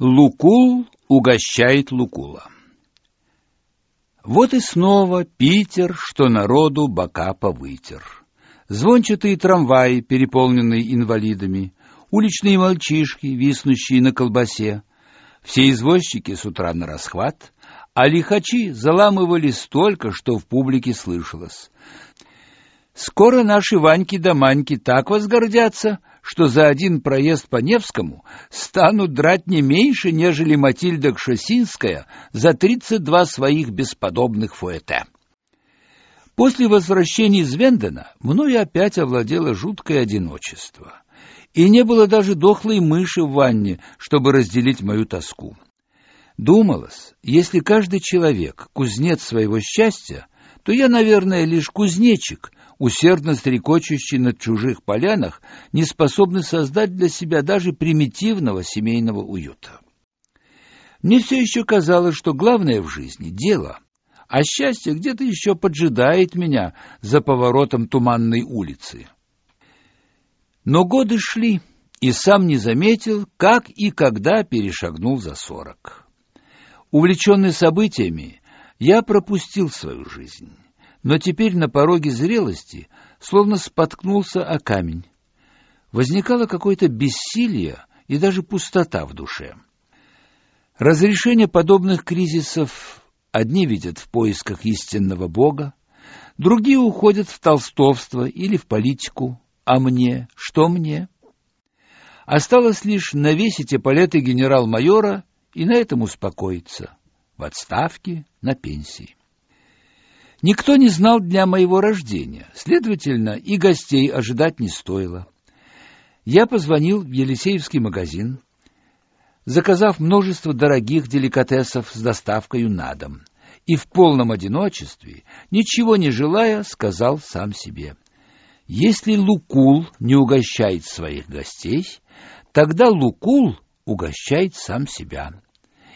Лукул угощает Лукула. Вот и снова Питер, что народу бока повытер. Звончатые трамваи, переполненные инвалидами, уличные мальчишки, виснущие на колбасе. Все извозчики с утра на расхват, а лихачи заламывали столько, что в публике слышалось. Скоро наши Ваньки да Маньки так возгордятся, что за один проезд по Невскому станут драть не меньше, нежели Матильда Кшесинская за 32 своих бесподобных фуэте. После возвращения из Вендена мною опять овладело жуткое одиночество, и не было даже дохлой мыши в ванне, чтобы разделить мою тоску. Думалось, если каждый человек кузнец своего счастья, то я, наверное, лишь кузнечик, усердно стрекочущий на чужих полянах, не способный создать для себя даже примитивного семейного уюта. Мне все еще казалось, что главное в жизни — дело, а счастье где-то еще поджидает меня за поворотом туманной улицы. Но годы шли, и сам не заметил, как и когда перешагнул за сорок. Увлеченный событиями, я пропустил свою жизнь но теперь на пороге зрелости словно споткнулся о камень. Возникало какое-то бессилие и даже пустота в душе. Разрешение подобных кризисов одни видят в поисках истинного Бога, другие уходят в толстовство или в политику. А мне? Что мне? Осталось лишь навесить эполеты генерал-майора и на этом успокоиться. В отставке, на пенсии. Никто не знал дня моего рождения, следовательно, и гостей ожидать не стоило. Я позвонил в Елисеевский магазин, заказав множество дорогих деликатесов с доставкой на дом, и в полном одиночестве, ничего не желая, сказал сам себе: если Лукул не угощает своих гостей, тогда Лукул угощает сам себя.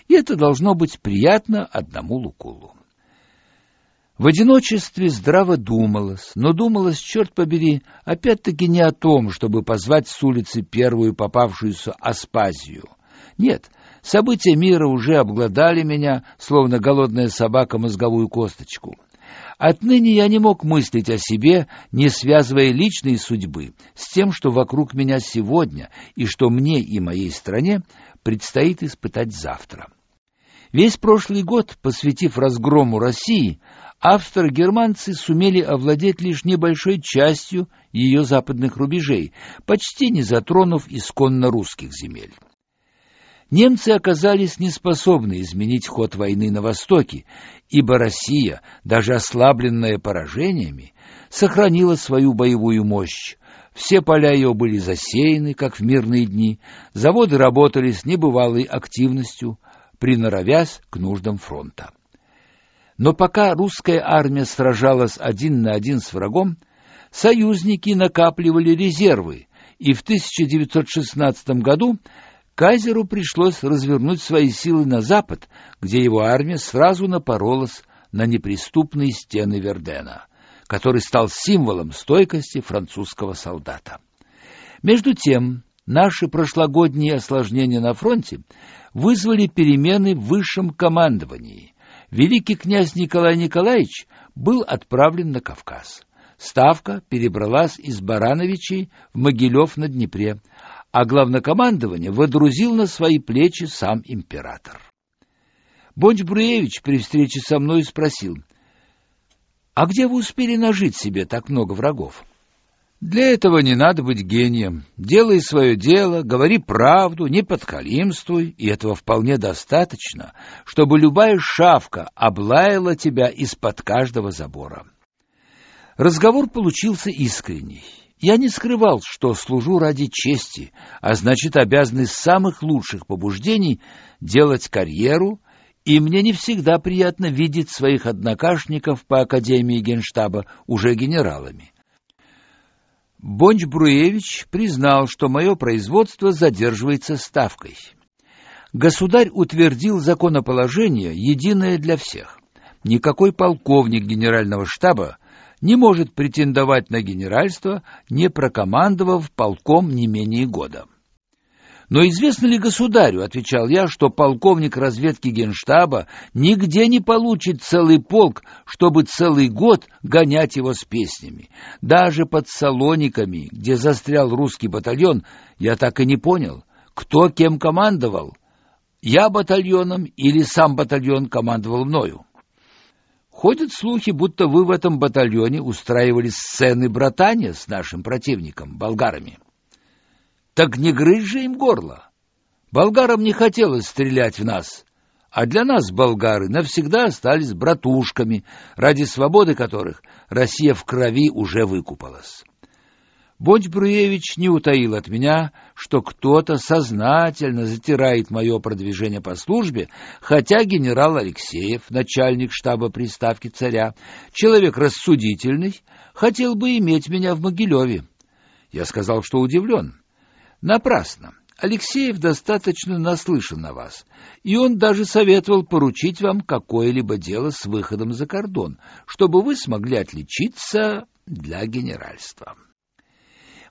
И это должно быть приятно одному Лукулу. В одиночестве здраво думалось, но думалось, черт побери, опять-таки не о том, чтобы позвать с улицы первую попавшуюся Аспазию. Нет, события мира уже обглодали меня, словно голодная собака мозговую косточку. Отныне я не мог мыслить о себе, не связывая личной судьбы с тем, что вокруг меня сегодня и что мне и моей стране предстоит испытать завтра. Весь прошлый год, посвятив разгрому России, австро-германцы сумели овладеть лишь небольшой частью ее западных рубежей, почти не затронув исконно русских земель. Немцы оказались неспособны изменить ход войны на Востоке, ибо Россия, даже ослабленная поражениями, сохранила свою боевую мощь. Все поля ее были засеяны, как в мирные дни, заводы работали с небывалой активностью, приноровясь к нуждам фронта. Но пока русская армия сражалась один на один с врагом, союзники накапливали резервы, и в 1916 году Кайзеру пришлось развернуть свои силы на запад, где его армия сразу напоролась на неприступные стены Вердена, который стал символом стойкости французского солдата. Между тем, наши прошлогодние осложнения на фронте вызвали перемены в высшем командовании, великий князь Николай Николаевич был отправлен на Кавказ. Ставка перебралась из Барановичей в Могилев на Днепре, а главнокомандование водрузил на свои плечи сам император. Бонч-Бруевич при встрече со мной спросил, «А где вы успели нажить себе так много врагов?» Для этого не надо быть гением. Делай свое дело, говори правду, не подхалимствуй, и этого вполне достаточно, чтобы любая шавка облаяла тебя из-под каждого забора. Разговор получился искренний. Я не скрывал, что служу ради чести, а значит, обязан из самых лучших побуждений делать карьеру, и мне не всегда приятно видеть своих однокашников по Академии Генштаба уже генералами. Бонч-Бруевич признал, что мое производство задерживается ставкой. Государь утвердил законоположение, единое для всех. Никакой полковник генерального штаба не может претендовать на генеральство, не прокомандовав полком не менее года. Но известно ли государю, отвечал я, что полковник разведки Генштаба нигде не получит целый полк, чтобы целый год гонять его с песнями. Даже под Салониками, где застрял русский батальон, я так и не понял, кто кем командовал. Я батальоном или сам батальон командовал мною. Ходят слухи, будто вы в этом батальоне устраивали сцены братания с нашим противником, болгарами. Так не грызь же им горло. Болгарам не хотелось стрелять в нас, а для нас болгары навсегда остались братушками, ради свободы которых Россия в крови уже выкупалась. Бодь Бруевич не утаил от меня, что кто-то сознательно затирает мое продвижение по службе, хотя генерал Алексеев, начальник штаба приставки царя, человек рассудительный, хотел бы иметь меня в Могилеве. Я сказал, что удивлен. Напрасно. Алексеев достаточно наслышан на вас, и он даже советовал поручить вам какое-либо дело с выходом за кордон, чтобы вы смогли отличиться для генеральства.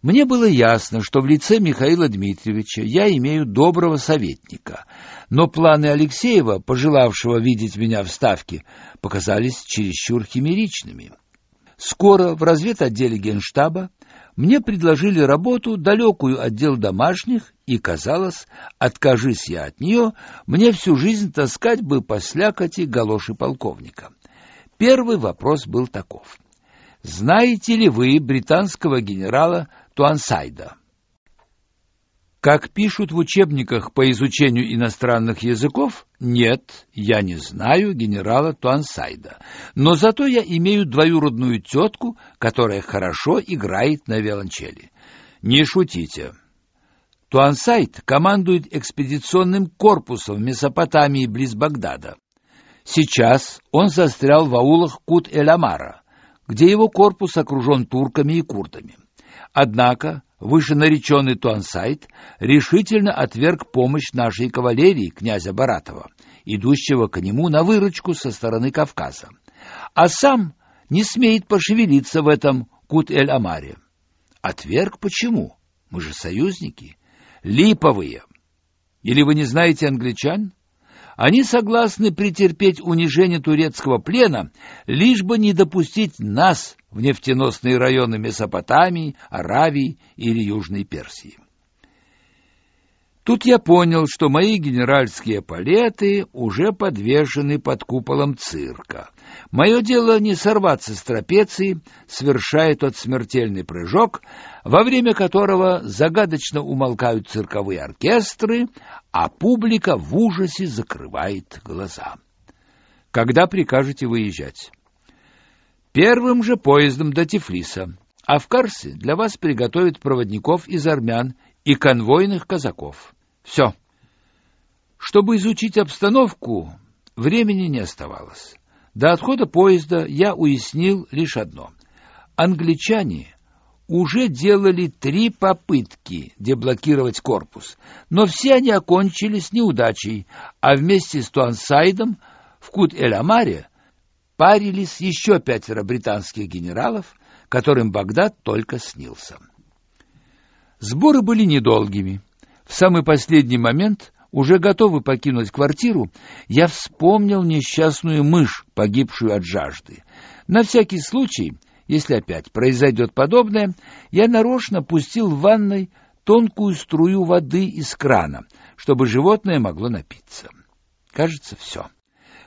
Мне было ясно, что в лице Михаила Дмитриевича я имею доброго советника, но планы Алексеева, пожелавшего видеть меня в Ставке, показались чересчур химеричными. Скоро в разведотделе Генштаба мне предложили работу, далекую от дел домашних, и, казалось, откажись я от нее, мне всю жизнь таскать бы по слякоти галоши полковника. Первый вопрос был таков. Знаете ли вы британского генерала Туансайда? Как пишут в учебниках по изучению иностранных языков, нет, я не знаю генерала Туансайда, но зато я имею двоюродную тетку, которая хорошо играет на виолончели. Не шутите. Туансайд командует экспедиционным корпусом в Месопотамии близ Багдада. Сейчас он застрял в аулах Кут-эль-Амара, где его корпус окружен турками и курдами. Однако вышенареченный Туансайт решительно отверг помощь нашей кавалерии князя Баратова, идущего к нему на выручку со стороны Кавказа, а сам не смеет пошевелиться в этом Кут-эль-Амаре. Отверг почему? Мы же союзники. Липовые. Или вы не знаете англичан? Они согласны претерпеть унижение турецкого плена, лишь бы не допустить нас в нефтеносные районы Месопотамии, Аравии или Южной Персии. Тут я понял, что мои генеральские палеты уже подвешены под куполом цирка. Мое дело не сорваться с трапеции, совершая тот смертельный прыжок, во время которого загадочно умолкают цирковые оркестры, а публика в ужасе закрывает глаза. Когда прикажете выезжать? Первым же поездом до Тифлиса. А в Карсе для вас приготовят проводников из армян и конвойных казаков. Все. Чтобы изучить обстановку, времени не оставалось. До отхода поезда я уяснил лишь одно. Англичане уже делали три попытки деблокировать корпус, но все они окончились неудачей, а вместе с Туансайдом в Кут-эль-Амаре парились еще пятеро британских генералов, которым Багдад только снился. Сборы были недолгими. В самый последний момент, уже готовый покинуть квартиру, я вспомнил несчастную мышь, погибшую от жажды. На всякий случай, если опять произойдет подобное, я нарочно пустил в ванной тонкую струю воды из крана, чтобы животное могло напиться. Кажется, все.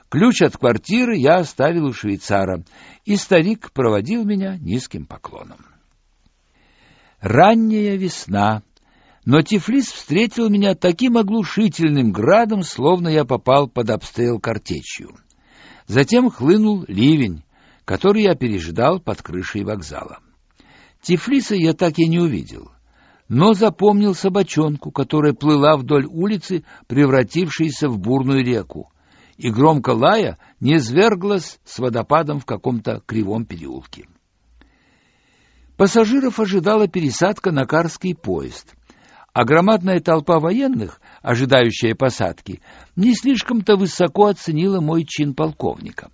Ключ от квартиры я оставил у швейцара, и старик проводил меня низким поклоном. Ранняя весна, но Тифлис встретил меня таким оглушительным градом, словно я попал под обстрел картечью. Затем хлынул ливень, который я переждал под крышей вокзала. Тифлиса я так и не увидел, но запомнил собачонку, которая плыла вдоль улицы, превратившейся в бурную реку, и громко лая не зверглась с водопадом в каком-то кривом переулке. Пассажиров ожидала пересадка на Карский поезд, а громадная толпа военных, ожидающая посадки, не слишком-то высоко оценила мой чин полковника.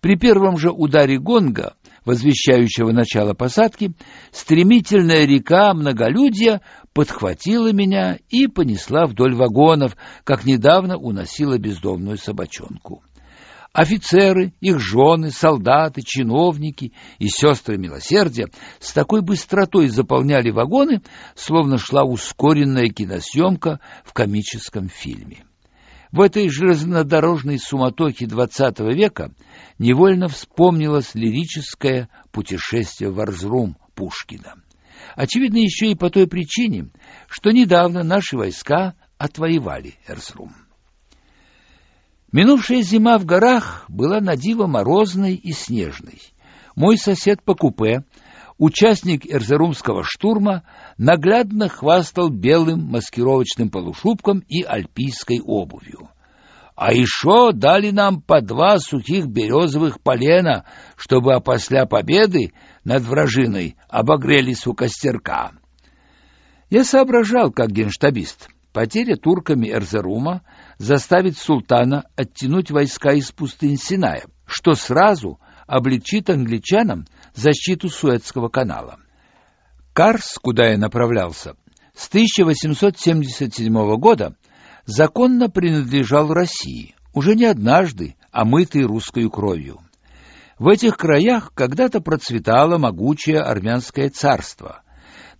При первом же ударе гонга возвещающего начало посадки, стремительная река многолюдья подхватила меня и понесла вдоль вагонов, как недавно уносила бездомную собачонку. Офицеры, их жены, солдаты, чиновники и сестры милосердия с такой быстротой заполняли вагоны, словно шла ускоренная киносъемка в комическом фильме. В этой железнодорожной суматохе XX века невольно вспомнилось лирическое путешествие в Арзрум Пушкина. Очевидно, еще и по той причине, что недавно наши войска отвоевали Эрзрум. Минувшая зима в горах была на диво морозной и снежной. Мой сосед по купе, участник эрзерумского штурма, наглядно хвастал белым маскировочным полушубком и альпийской обувью. А еще дали нам по два сухих березовых полена, чтобы опосля победы над вражиной обогрелись у костерка. Я соображал, как генштабист. Потеря турками Эрзерума заставит султана оттянуть войска из пустынь Синая, что сразу облегчит англичанам защиту Суэцкого канала. Карс, куда я направлялся, с 1877 года законно принадлежал России, уже не однажды омытый русской кровью. В этих краях когда-то процветало могучее армянское царство,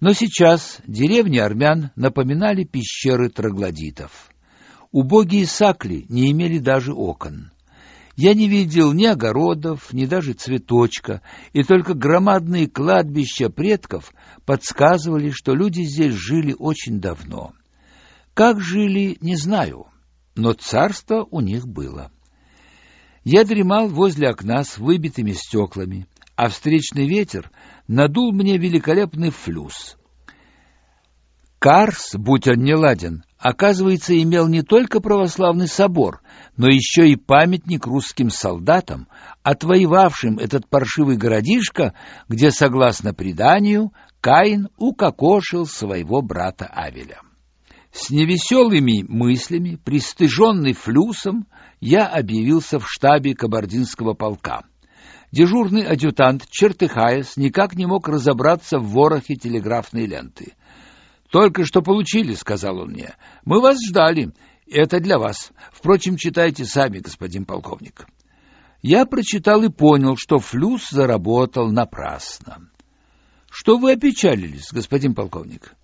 но сейчас деревни армян напоминали пещеры троглодитов. Убогие сакли не имели даже окон. Я не видел ни огородов, ни даже цветочка, и только громадные кладбища предков подсказывали, что люди здесь жили очень давно. Как жили, не знаю, но царство у них было. Я дремал возле окна с выбитыми стеклами, а встречный ветер надул мне великолепный флюс. Карс, будь он не ладен, оказывается, имел не только православный собор, но еще и памятник русским солдатам, отвоевавшим этот паршивый городишко, где, согласно преданию, Каин укокошил своего брата Авеля. С невеселыми мыслями, пристыженный флюсом, я объявился в штабе кабардинского полка. Дежурный адъютант, чертыхаясь, никак не мог разобраться в ворохе телеграфной ленты. «Только что получили», — сказал он мне. «Мы вас ждали. Это для вас. Впрочем, читайте сами, господин полковник». Я прочитал и понял, что флюс заработал напрасно. «Что вы опечалились, господин полковник?»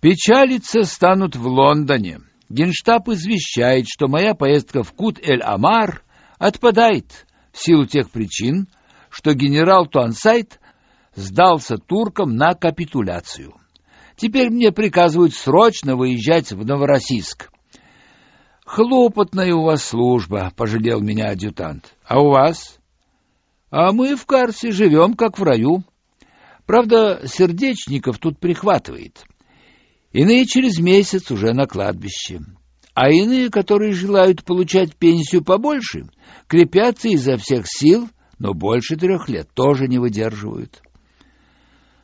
«Печалиться станут в Лондоне. Генштаб извещает, что моя поездка в Кут-эль-Амар отпадает» в силу тех причин, что генерал Туансайт сдался туркам на капитуляцию. Теперь мне приказывают срочно выезжать в Новороссийск. Хлопотная у вас служба, пожалел меня адъютант. А у вас? А мы в Карсе живем, как в раю. Правда, сердечников тут прихватывает. Иные через месяц уже на кладбище. А иные, которые желают получать пенсию побольше, крепятся изо всех сил, но больше трех лет тоже не выдерживают.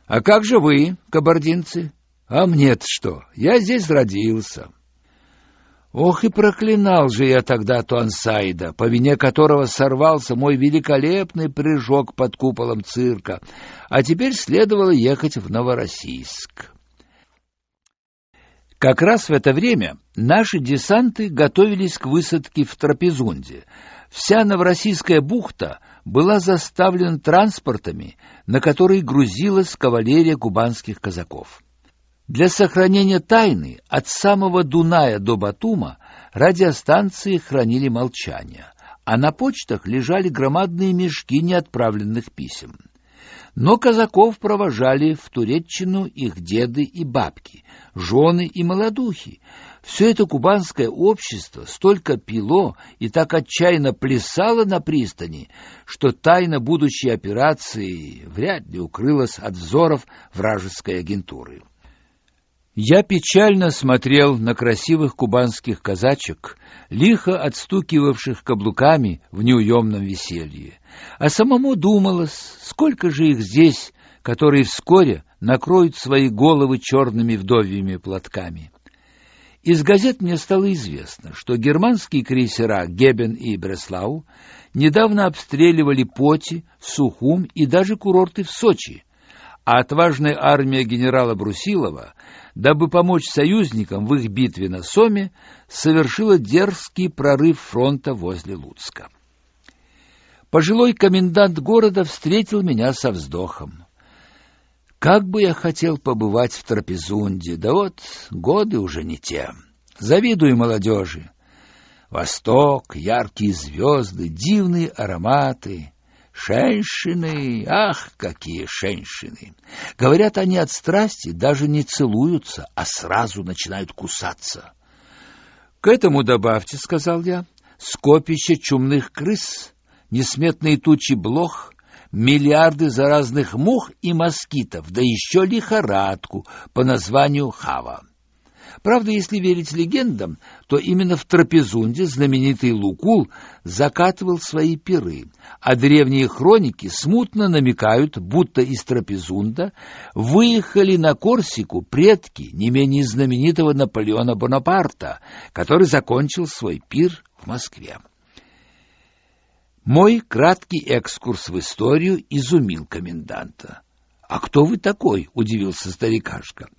А как же вы, кабардинцы? А мне-то что? Я здесь родился. Ох и проклинал же я тогда Туансайда, по вине которого сорвался мой великолепный прыжок под куполом цирка, а теперь следовало ехать в Новороссийск. Как раз в это время наши десанты готовились к высадке в Трапезунде. Вся Новороссийская бухта была заставлена транспортами, на которые грузилась кавалерия кубанских казаков. Для сохранения тайны от самого Дуная до Батума радиостанции хранили молчание, а на почтах лежали громадные мешки неотправленных писем. Но казаков провожали в Туреччину их деды и бабки, жены и молодухи. Все это кубанское общество столько пило и так отчаянно плясало на пристани, что тайна будущей операции вряд ли укрылась от взоров вражеской агентуры. Я печально смотрел на красивых кубанских казачек, лихо отстукивавших каблуками в неуемном веселье. А самому думалось, сколько же их здесь, которые вскоре накроют свои головы черными вдовьими платками. Из газет мне стало известно, что германские крейсера Гебен и Бреслау недавно обстреливали Поти, Сухум и даже курорты в Сочи, а отважная армия генерала Брусилова, дабы помочь союзникам в их битве на Соме, совершила дерзкий прорыв фронта возле Луцка. Пожилой комендант города встретил меня со вздохом. Как бы я хотел побывать в Трапезунде, да вот годы уже не те. Завидую молодежи. Восток, яркие звезды, дивные ароматы. Шеншины, ах, какие шеншины! Говорят, они от страсти даже не целуются, а сразу начинают кусаться. К этому добавьте, — сказал я, — скопище чумных крыс, несметные тучи блох, миллиарды заразных мух и москитов, да еще лихорадку по названию Хава. Правда, если верить легендам, то именно в Трапезунде знаменитый Лукул закатывал свои пиры, а древние хроники смутно намекают, будто из Трапезунда выехали на Корсику предки не менее знаменитого Наполеона Бонапарта, который закончил свой пир в Москве. Мой краткий экскурс в историю изумил коменданта. «А кто вы такой?» — удивился старикашка.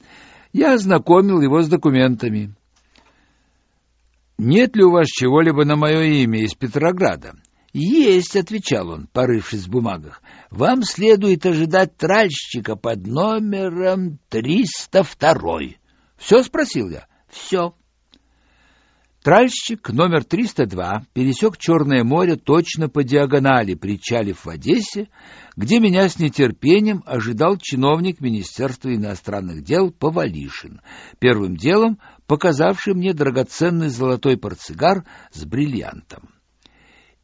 Я ознакомил его с документами. «Нет ли у вас чего-либо на мое имя из Петрограда?» «Есть», — отвечал он, порывшись в бумагах. «Вам следует ожидать тральщика под номером 302». «Все?» — спросил я. «Все». Тральщик номер 302 пересек Черное море точно по диагонали, причалив в Одессе, где меня с нетерпением ожидал чиновник Министерства иностранных дел Повалишин, первым делом показавший мне драгоценный золотой портсигар с бриллиантом.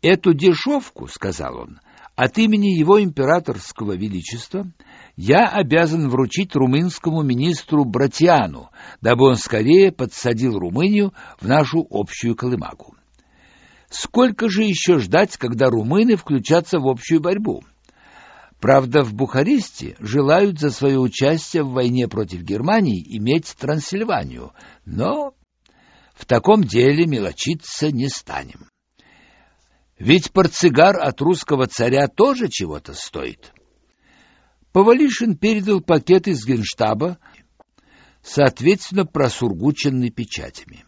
«Эту дешевку, — сказал он, — от имени его императорского величества — я обязан вручить румынскому министру Братьяну, дабы он скорее подсадил Румынию в нашу общую колымагу. Сколько же еще ждать, когда румыны включатся в общую борьбу? Правда, в Бухаресте желают за свое участие в войне против Германии иметь Трансильванию, но в таком деле мелочиться не станем. Ведь портсигар от русского царя тоже чего-то стоит. Повалишин передал пакет из Генштаба, соответственно просургученный печатями.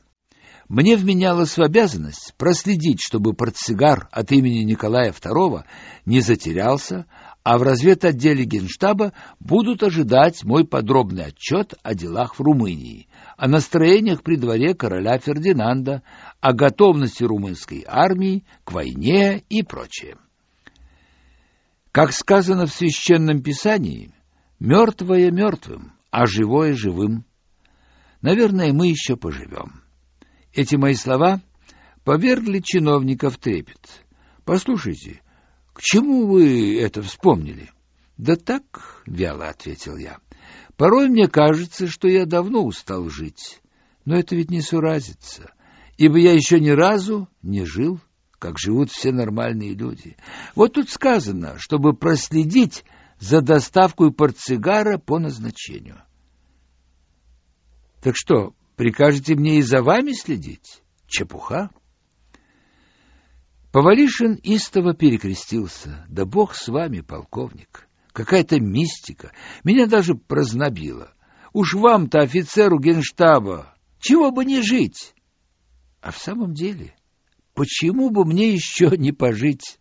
Мне вменялось в обязанность проследить, чтобы портсигар от имени Николая II не затерялся, а в разведотделе Генштаба будут ожидать мой подробный отчет о делах в Румынии, о настроениях при дворе короля Фердинанда, о готовности румынской армии к войне и прочее. Как сказано в священном писании, мертвое мертвым, а живое живым. Наверное, мы еще поживем. Эти мои слова повергли чиновника в трепет. Послушайте, к чему вы это вспомнили? Да так, вяло ответил я. Порой мне кажется, что я давно устал жить, но это ведь не суразится, ибо я еще ни разу не жил как живут все нормальные люди. Вот тут сказано, чтобы проследить за доставкой портсигара по назначению. Так что, прикажете мне и за вами следить? Чепуха. Повалишин истово перекрестился. Да бог с вами, полковник. Какая-то мистика. Меня даже прознобило. Уж вам-то, офицеру генштаба, чего бы не жить? А в самом деле... Почему бы мне еще не пожить?